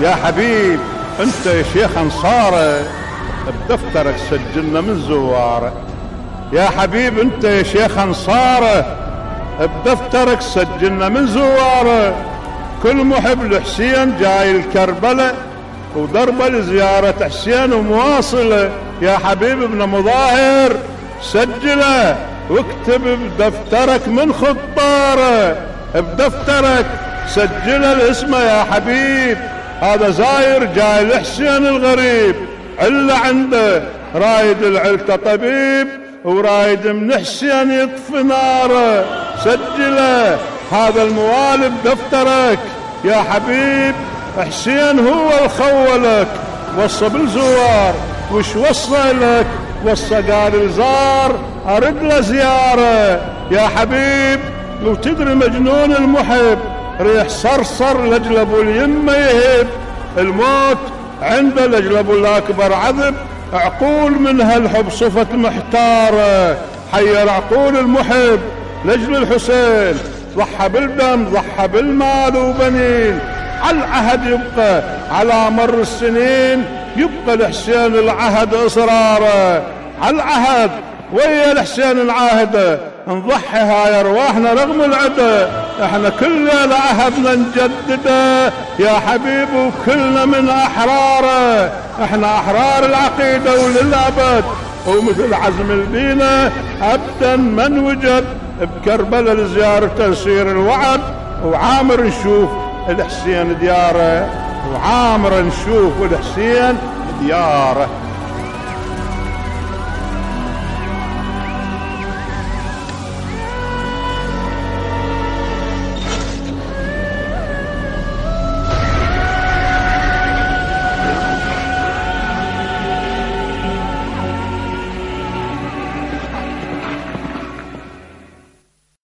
يا حبيب أنت يا شيخ انصاره بدفترك سجلنا من زواره يا حبيب أنت يا شيخ انصاره بدفترك سجلنا من زواره كل محب لحسين جاي الكربلة ودربه لزيارة حسين ومواصلة يا حبيب ابن مظاهر سجله واكتب بدفترك من خطاره بدفترك سجل الاسم يا حبيب. هذا زاير جاي الحسين الغريب عله عنده رايد العلته طبيب ورايد من حسين يطفي ناره. سجله هذا الموالد دفترك. يا حبيب حسين هو الخولك. وصى بالزوار وش وصى لك؟ وصى قال الزار أرد له زيارة. يا حبيب لو تدري مجنون المحب ريح صرصر لاجل أبو اليمة يهب الموت عنده لاجل أبو الأكبر عذب. عقول من هالحب صفت محتارة. حير عقول المحب لاجل الحسين. ضحى بالدم ضحى بالمال وبنين. على العهد يبقى على مر السنين. يبقى الحسين العهد إصراره. على العهد ويا الحسين العاهدة. نضحي هاي أرواحنا رغم العدا إحنا كلنا عهدنا نجدده يا حبيب وكلنا من احراره إحنا أحرار العقيدة وللأبد. ومثل عزم الدينه ابدا من وجد بكربلاء لزيارة تسير الوعد. وعامر نشوف الحسين دياره. وعامر نشوف الحسين دياره.